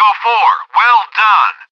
go for well done